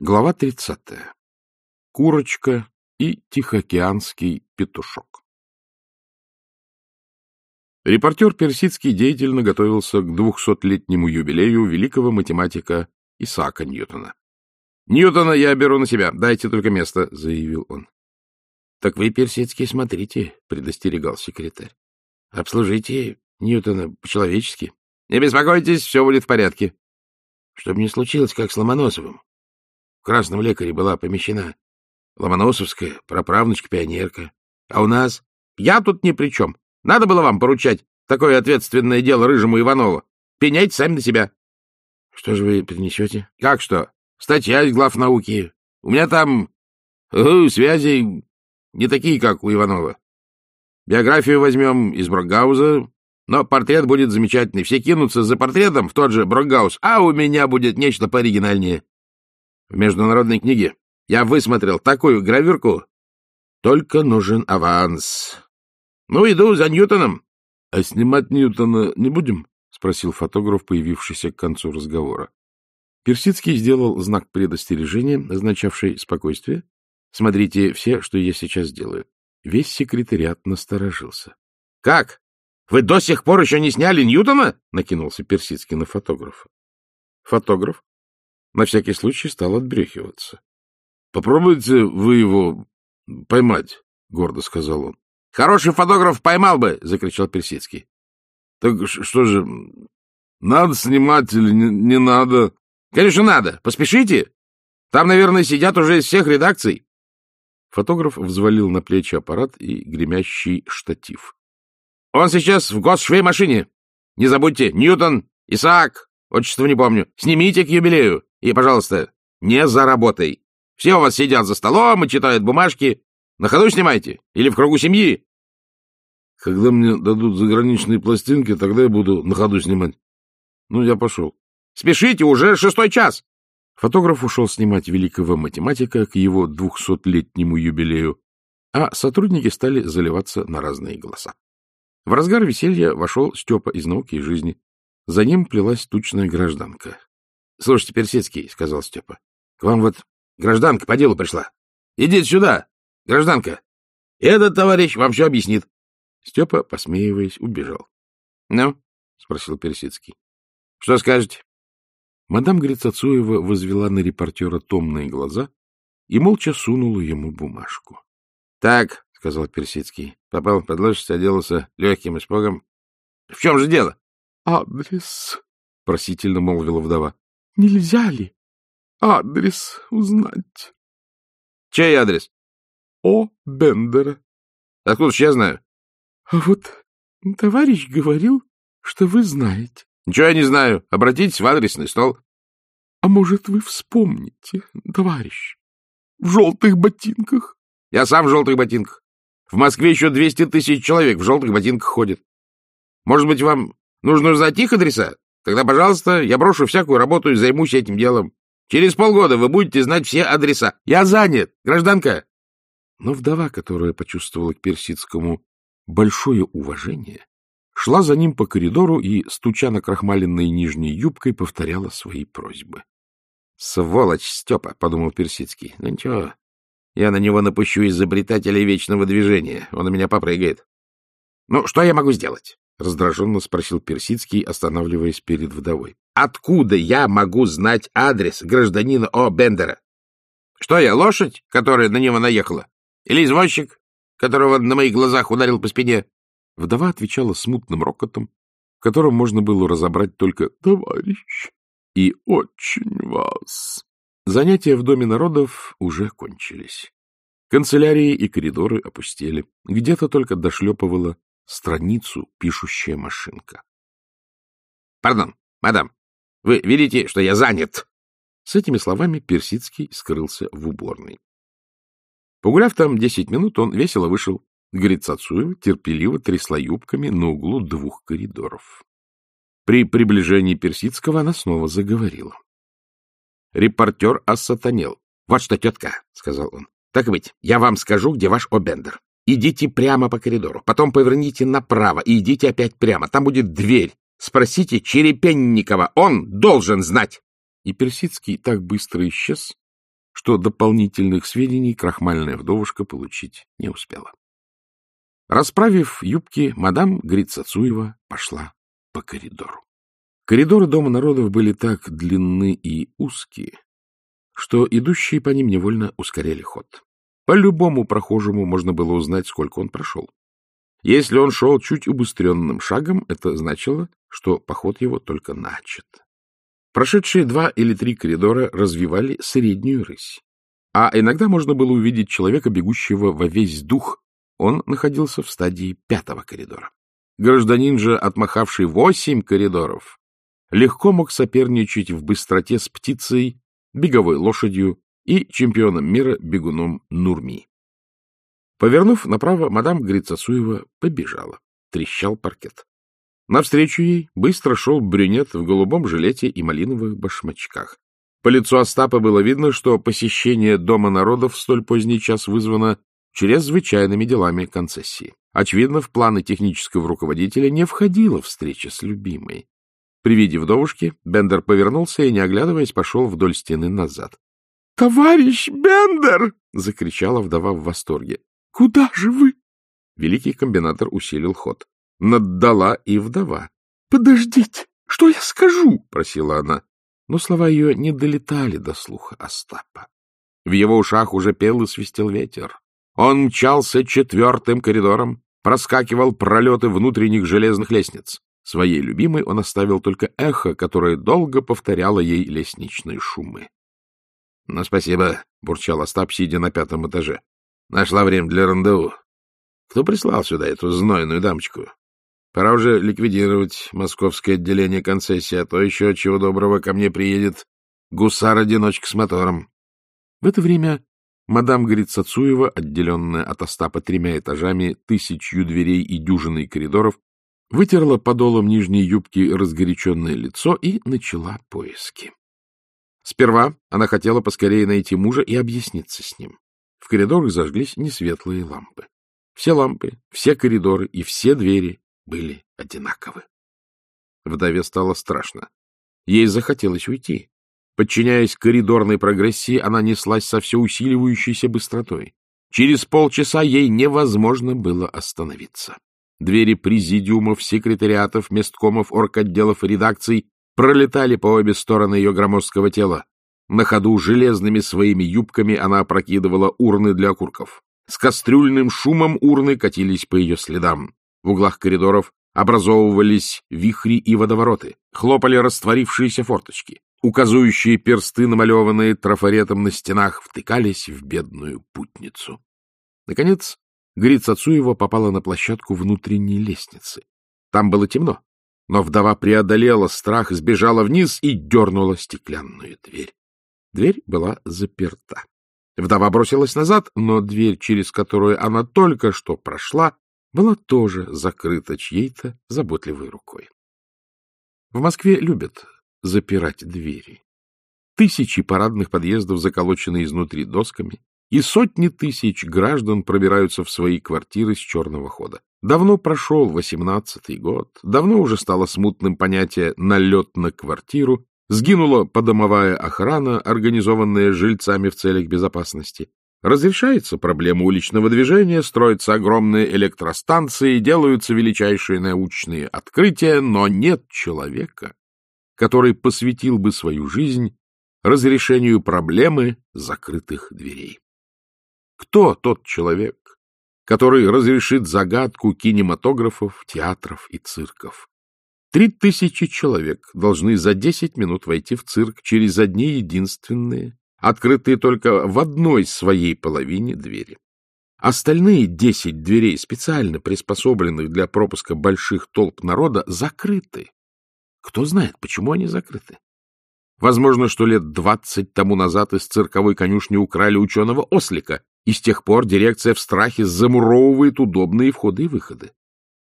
Глава 30. Курочка и Тихоокеанский петушок. Репортер персидский деятельно готовился к двухсотлетнему юбилею великого математика Исаака Ньютона. — Ньютона я беру на себя, дайте только место, — заявил он. — Так вы, персидский, смотрите, — предостерегал секретарь. — Обслужите Ньютона по-человечески. — Не беспокойтесь, все будет в порядке. — Чтобы не случилось, как с Ломоносовым. Красном лекаре была помещена Ломоносовская, праправнучка-пионерка. А у нас... Я тут ни при чем. Надо было вам поручать такое ответственное дело рыжему Иванову. Пеняйте сами на себя. Что же вы принесете? Как что? Статья из глав науки. У меня там э, связи не такие, как у Иванова. Биографию возьмем из Брокгауза, но портрет будет замечательный. Все кинутся за портретом в тот же Брокгаус, а у меня будет нечто пооригинальнее. В международной книге я высмотрел такую гравюрку. Только нужен аванс. Ну, иду за Ньютоном. — А снимать Ньютона не будем? — спросил фотограф, появившийся к концу разговора. Персидский сделал знак предостережения, означавший спокойствие. Смотрите все, что я сейчас сделаю. Весь секретариат насторожился. — Как? Вы до сих пор еще не сняли Ньютона? — накинулся Персидский на фотографа. Фотограф на всякий случай стал отбрехиваться. — Попробуйте вы его поймать, — гордо сказал он. — Хороший фотограф поймал бы, — закричал Персидский. — Так что же, надо снимать или не, не надо? — Конечно, надо. Поспешите. Там, наверное, сидят уже из всех редакций. Фотограф взвалил на плечи аппарат и гремящий штатив. — Он сейчас в госшвей-машине. Не забудьте, Ньютон, Исаак, отчество не помню. Снимите к юбилею. И, пожалуйста, не заработай. Все у вас сидят за столом и читают бумажки. На ходу снимайте. Или в кругу семьи. Когда мне дадут заграничные пластинки, тогда я буду на ходу снимать. Ну, я пошел. Спешите, уже шестой час. Фотограф ушел снимать великого математика к его двухсотлетнему юбилею, а сотрудники стали заливаться на разные голоса. В разгар веселья вошел Степа из науки и жизни. За ним плелась тучная гражданка. — Слушайте, Персидский, — сказал Степа, — к вам вот гражданка по делу пришла. Идите сюда, гражданка. Этот товарищ вам все объяснит. Степа, посмеиваясь, убежал. — Ну? — спросил Персидский. — Что скажете? Мадам Грицацуева возвела на репортера томные глаза и молча сунула ему бумажку. — Так, — сказал Персидский, — попал под лошадь, оделся легким испугом. — В чем же дело? — Адрес, — просительно молвила вдова. Нельзя ли адрес узнать? — Чей адрес? — О Бендера. — Откуда ж я знаю? — А вот товарищ говорил, что вы знаете. — Ничего я не знаю. Обратитесь в адресный стол. — А может, вы вспомните, товарищ, в желтых ботинках? — Я сам в желтых ботинках. В Москве еще 200 тысяч человек в желтых ботинках ходит. Может быть, вам нужно узнать их адреса? Тогда, пожалуйста, я брошу всякую работу и займусь этим делом. Через полгода вы будете знать все адреса. Я занят, гражданка. Но вдова, которая почувствовала к Персидскому большое уважение, шла за ним по коридору и, стуча на крахмаленной нижней юбкой, повторяла свои просьбы. — Сволочь, Степа, — подумал Персидский. — Ну ничего, я на него напущу изобретателя вечного движения. Он у меня попрыгает. — Ну, что я могу сделать? — раздраженно спросил Персидский, останавливаясь перед вдовой. — Откуда я могу знать адрес гражданина О. Бендера? Что я, лошадь, которая на него наехала? Или извозчик, которого на моих глазах ударил по спине? Вдова отвечала смутным рокотом, в котором можно было разобрать только «товарищ» и «очень вас». Занятия в Доме народов уже кончились. Канцелярии и коридоры опустели. Где-то только дошлепывала страницу пишущая машинка. — Пардон, мадам, вы видите, что я занят? С этими словами Персидский скрылся в уборной. Погуляв там десять минут, он весело вышел. Грицацуева терпеливо трясла юбками на углу двух коридоров. При приближении Персидского она снова заговорила. Репортер осатанел. — Вот что, тетка, — сказал он. — Так быть, я вам скажу, где ваш Обендер. Идите прямо по коридору, потом поверните направо и идите опять прямо. Там будет дверь. Спросите Черепенникова, он должен знать. И Персидский так быстро исчез, что дополнительных сведений крахмальная вдовушка получить не успела. Расправив юбки, мадам Грицацуева пошла по коридору. Коридоры Дома народов были так длинны и узкие, что идущие по ним невольно ускоряли ход. По любому прохожему можно было узнать, сколько он прошел. Если он шел чуть убыстренным шагом, это значило, что поход его только начат. Прошедшие два или три коридора развивали среднюю рысь. А иногда можно было увидеть человека, бегущего во весь дух. Он находился в стадии пятого коридора. Гражданин же, отмахавший восемь коридоров, легко мог соперничать в быстроте с птицей, беговой лошадью и чемпионом мира бегуном Нурми. Повернув направо, мадам Грицасуева побежала. Трещал паркет. Навстречу ей быстро шел брюнет в голубом жилете и малиновых башмачках. По лицу Остапа было видно, что посещение Дома народов в столь поздний час вызвано чрезвычайными делами концессии. Очевидно, в планы технического руководителя не входила встреча с любимой. При виде вдовушки Бендер повернулся и, не оглядываясь, пошел вдоль стены назад. — Товарищ Бендер! — закричала вдова в восторге. — Куда же вы? Великий комбинатор усилил ход. Наддала и вдова. — Подождите, что я скажу? — просила она. Но слова ее не долетали до слуха Остапа. В его ушах уже пел и свистел ветер. Он мчался четвертым коридором, проскакивал пролеты внутренних железных лестниц. Своей любимой он оставил только эхо, которое долго повторяло ей лестничные шумы. — Ну, спасибо, — бурчал Остап, сидя на пятом этаже. — Нашла время для рандеву. Кто прислал сюда эту знойную дамочку? Пора уже ликвидировать московское отделение концессии, а то еще, чего доброго, ко мне приедет гусар-одиночка с мотором. В это время мадам Грицацуева, отделенная от Остапа тремя этажами, тысячью дверей и дюжиной коридоров, вытерла подолом нижней юбки разгоряченное лицо и начала поиски. Сперва она хотела поскорее найти мужа и объясниться с ним. В коридорах зажглись несветлые лампы. Все лампы, все коридоры и все двери были одинаковы. Вдове стало страшно. Ей захотелось уйти. Подчиняясь коридорной прогрессии, она неслась со все усиливающейся быстротой. Через полчаса ей невозможно было остановиться. Двери президиумов, секретариатов, месткомов, орготделов и редакций пролетали по обе стороны ее громоздкого тела. На ходу железными своими юбками она опрокидывала урны для окурков. С кастрюльным шумом урны катились по ее следам. В углах коридоров образовывались вихри и водовороты, хлопали растворившиеся форточки. Указующие персты, намалеванные трафаретом на стенах, втыкались в бедную путницу. Наконец, Грица Цуева попала на площадку внутренней лестницы. Там было темно, но вдова преодолела страх, сбежала вниз и дернула стеклянную дверь. Дверь была заперта. Вдова бросилась назад, но дверь, через которую она только что прошла, была тоже закрыта чьей-то заботливой рукой. В Москве любят запирать двери. Тысячи парадных подъездов заколочены изнутри досками, и сотни тысяч граждан пробираются в свои квартиры с черного хода. Давно прошел восемнадцатый год, давно уже стало смутным понятие «налет на квартиру», сгинула подомовая охрана, организованная жильцами в целях безопасности. Разрешается проблема уличного движения, строятся огромные электростанции, делаются величайшие научные открытия, но нет человека, который посвятил бы свою жизнь разрешению проблемы закрытых дверей. Кто тот человек, который разрешит загадку кинематографов, театров и цирков? Три тысячи человек должны за десять минут войти в цирк через одни единственные, открытые только в одной своей половине двери. Остальные десять дверей, специально приспособленных для пропуска больших толп народа, закрыты. Кто знает, почему они закрыты? Возможно, что лет двадцать тому назад из цирковой конюшни украли ученого ослика, и с тех пор дирекция в страхе замуровывает удобные входы и выходы.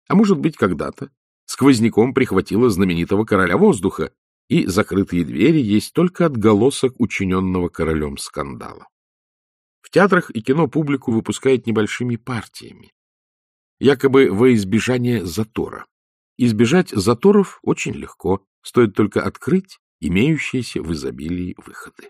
А может быть, когда-то сквозняком прихватила знаменитого короля воздуха, и закрытые двери есть только отголосок учиненного королем скандала. В театрах и кино публику выпускают небольшими партиями, якобы во избежание затора. Избежать заторов очень легко, стоит только открыть имеющиеся в изобилии выходы.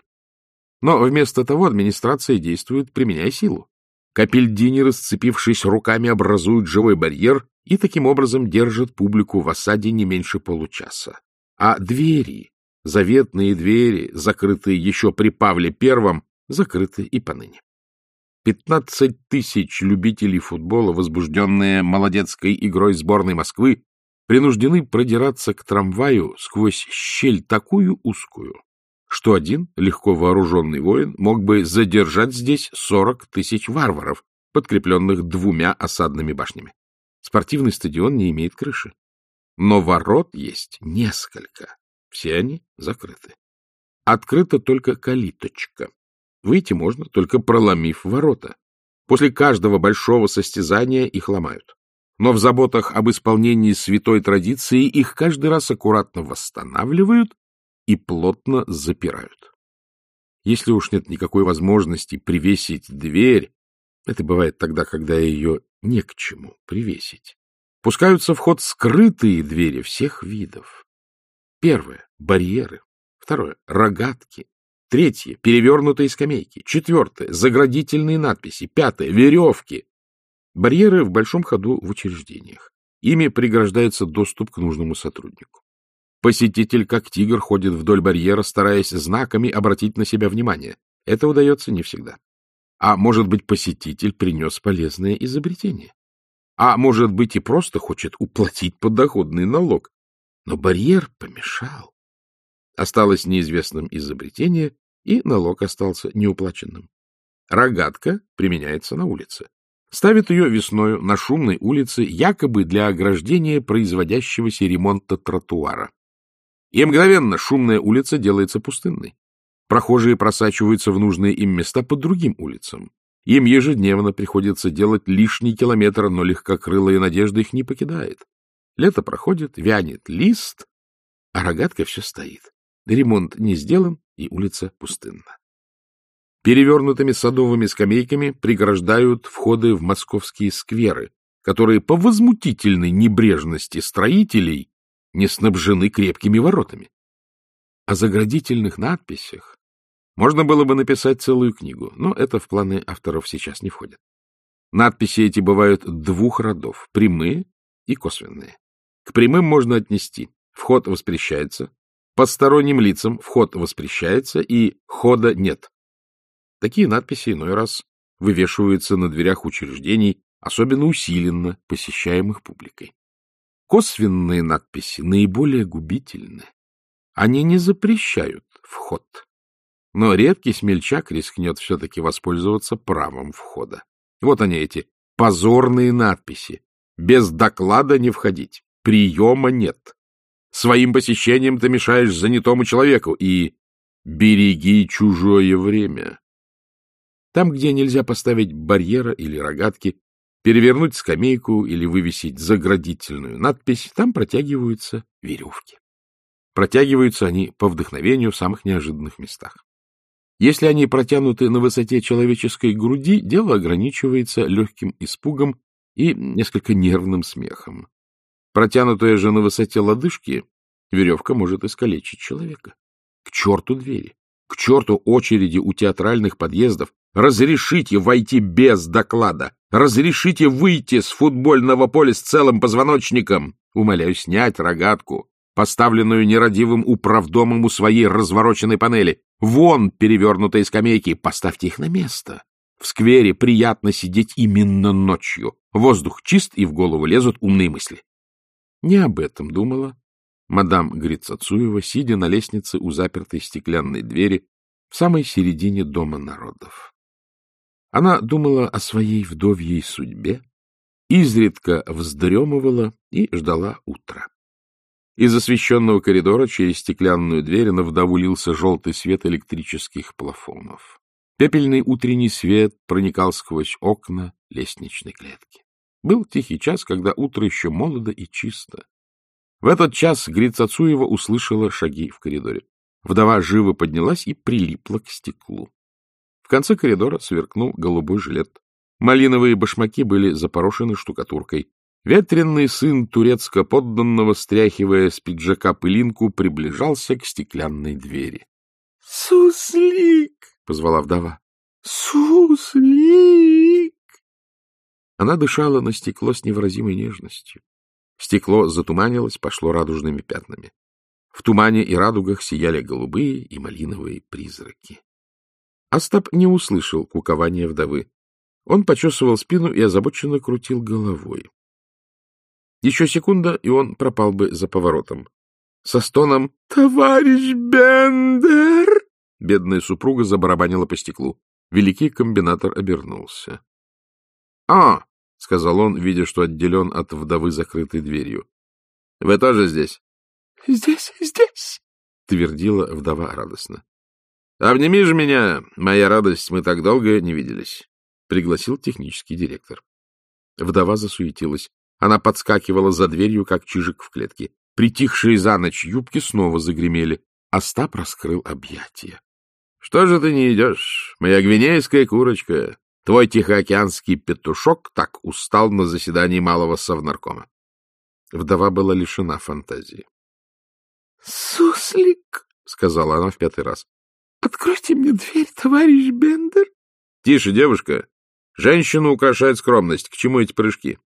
Но вместо того администрация действует, применяя силу. Капельдинеры, сцепившись руками, образуют живой барьер и таким образом держат публику в осаде не меньше получаса. А двери, заветные двери, закрытые еще при Павле Первом, закрыты и поныне. Пятнадцать тысяч любителей футбола, возбужденные молодецкой игрой сборной Москвы, принуждены продираться к трамваю сквозь щель такую узкую, что один легко вооруженный воин мог бы задержать здесь сорок тысяч варваров, подкрепленных двумя осадными башнями. Спортивный стадион не имеет крыши. Но ворот есть несколько. Все они закрыты. Открыта только калиточка. Выйти можно, только проломив ворота. После каждого большого состязания их ломают. Но в заботах об исполнении святой традиции их каждый раз аккуратно восстанавливают и плотно запирают. Если уж нет никакой возможности привесить дверь, это бывает тогда, когда ее не к чему привесить, пускаются в ход скрытые двери всех видов. Первое — барьеры. Второе — рогатки. Третье — перевернутые скамейки. Четвертое — заградительные надписи. Пятое — веревки. Барьеры в большом ходу в учреждениях. Ими преграждается доступ к нужному сотруднику. Посетитель, как тигр, ходит вдоль барьера, стараясь знаками обратить на себя внимание. Это удается не всегда. А может быть, посетитель принес полезное изобретение. А может быть, и просто хочет уплатить подоходный налог. Но барьер помешал. Осталось неизвестным изобретение, и налог остался неуплаченным. Рогатка применяется на улице. Ставят ее весною на шумной улице, якобы для ограждения производящегося ремонта тротуара. И мгновенно шумная улица делается пустынной. Прохожие просачиваются в нужные им места по другим улицам. Им ежедневно приходится делать лишний километр, но легкокрылая надежда их не покидает. Лето проходит, вянет лист, а рогатка все стоит. Ремонт не сделан, и улица пустынна. Перевернутыми садовыми скамейками преграждают входы в московские скверы, которые по возмутительной небрежности строителей не снабжены крепкими воротами. О заградительных надписях можно было бы написать целую книгу, но это в планы авторов сейчас не входит. Надписи эти бывают двух родов — прямые и косвенные. К прямым можно отнести «вход воспрещается», «посторонним лицам вход воспрещается» и «хода нет». Такие надписи иной раз вывешиваются на дверях учреждений, особенно усиленно посещаемых публикой. Косвенные надписи наиболее губительны. Они не запрещают вход. Но редкий смельчак рискнет все-таки воспользоваться правом входа. Вот они эти позорные надписи. Без доклада не входить. Приема нет. Своим посещением ты мешаешь занятому человеку. И береги чужое время. Там, где нельзя поставить барьера или рогатки, перевернуть скамейку или вывесить заградительную надпись, там протягиваются веревки. Протягиваются они по вдохновению в самых неожиданных местах. Если они протянуты на высоте человеческой груди, дело ограничивается легким испугом и несколько нервным смехом. Протянутая же на высоте лодыжки, веревка может искалечить человека. К черту двери, к черту очереди у театральных подъездов, Разрешите войти без доклада. Разрешите выйти с футбольного поля с целым позвоночником. Умоляю снять рогатку, поставленную нерадивым управдомом у своей развороченной панели. Вон перевернутые скамейки, поставьте их на место. В сквере приятно сидеть именно ночью. Воздух чист, и в голову лезут умные мысли. Не об этом думала мадам Грицацуева, сидя на лестнице у запертой стеклянной двери в самой середине Дома народов. Она думала о своей вдовьей судьбе, изредка вздремывала и ждала утра. Из освещенного коридора через стеклянную дверь на вдову лился желтый свет электрических плафонов. Пепельный утренний свет проникал сквозь окна лестничной клетки. Был тихий час, когда утро еще молодо и чисто. В этот час Грицацуева услышала шаги в коридоре. Вдова живо поднялась и прилипла к стеклу. В конце коридора сверкнул голубой жилет. Малиновые башмаки были запорошены штукатуркой. Ветренный сын турецко-подданного, стряхивая с пиджака пылинку, приближался к стеклянной двери. — Суслик! — позвала вдова. — Суслик! Она дышала на стекло с невыразимой нежностью. Стекло затуманилось, пошло радужными пятнами. В тумане и радугах сияли голубые и малиновые призраки. Остап не услышал кукования вдовы. Он почесывал спину и озабоченно крутил головой. Еще секунда, и он пропал бы за поворотом. Со стоном «Товарищ Бендер!» Бедная супруга забарабанила по стеклу. Великий комбинатор обернулся. — А! — сказал он, видя, что отделен от вдовы закрытой дверью. — Вы тоже здесь? — Здесь, здесь! — твердила вдова радостно. — Обними же меня, моя радость, мы так долго не виделись, — пригласил технический директор. Вдова засуетилась. Она подскакивала за дверью, как чижик в клетке. Притихшие за ночь юбки снова загремели. Остап раскрыл объятия. — Что же ты не идешь, моя гвинейская курочка? Твой тихоокеанский петушок так устал на заседании малого совнаркома. Вдова была лишена фантазии. — Суслик, — сказала она в пятый раз, — откройте мне дверь, товарищ Бендер. — Тише, девушка. Женщину украшает скромность. К чему эти прыжки?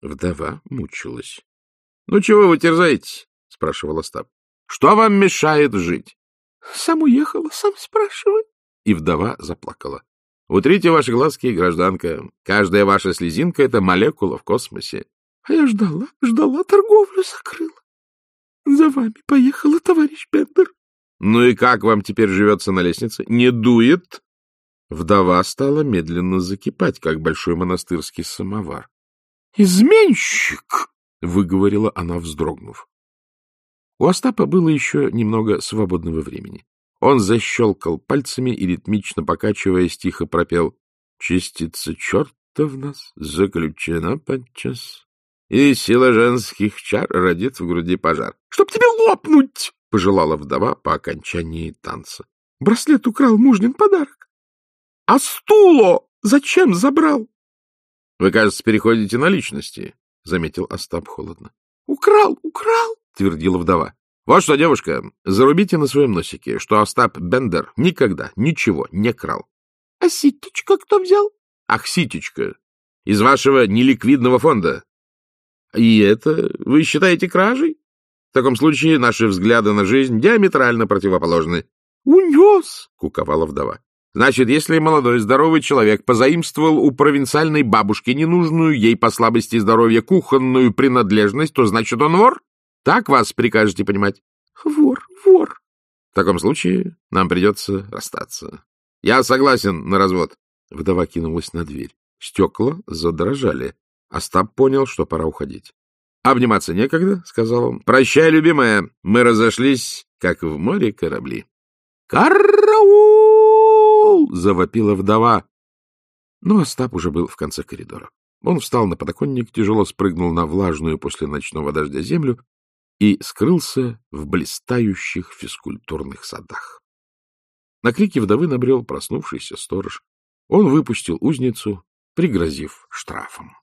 Вдова мучилась. — Ну, чего вы терзаете? — спрашивал Остап. — Что вам мешает жить? — Сам уехала, сам спрашивай. И вдова заплакала. — Утрите ваши глазки, гражданка. Каждая ваша слезинка — это молекула в космосе. — А я ждала, ждала, торговлю закрыла. За вами поехала, товарищ Бендер. — Ну и как вам теперь живется на лестнице? Не дует? Вдова стала медленно закипать, как большой монастырский самовар. «Изменщик!» — выговорила она, вздрогнув. У Остапа было еще немного свободного времени. Он защелкал пальцами и, ритмично покачиваясь, тихо пропел «Частица черта в нас заключена подчас, и сила женских чар родит в груди пожар». «Чтоб тебе лопнуть!» — пожелала вдова по окончании танца. «Браслет украл мужнин подарок. А стуло зачем забрал?» — Вы, кажется, переходите на личности, — заметил Остап холодно. — Украл, украл, — твердила вдова. — Вот что, девушка, зарубите на своем носике, что Остап Бендер никогда ничего не крал. — А ситечка кто взял? — Ах, ситечка, из вашего неликвидного фонда. — И это вы считаете кражей? В таком случае наши взгляды на жизнь диаметрально противоположны. — Унес, — куковала вдова. Значит, если молодой здоровый человек позаимствовал у провинциальной бабушки ненужную ей по слабости здоровья кухонную принадлежность, то значит он вор? Так вас прикажете понимать? Вор, вор. В таком случае нам придется расстаться. Я согласен на развод. Вдова кинулась на дверь. Стекла задрожали. Остап понял, что пора уходить. — Обниматься некогда, — сказал он. — Прощай, любимая, мы разошлись, как в море корабли. — Караул! — завопила вдова. Но Остап уже был в конце коридора. Он встал на подоконник, тяжело спрыгнул на влажную после ночного дождя землю и скрылся в блистающих физкультурных садах. На крики вдовы набрел проснувшийся сторож. Он выпустил узницу, пригрозив штрафом.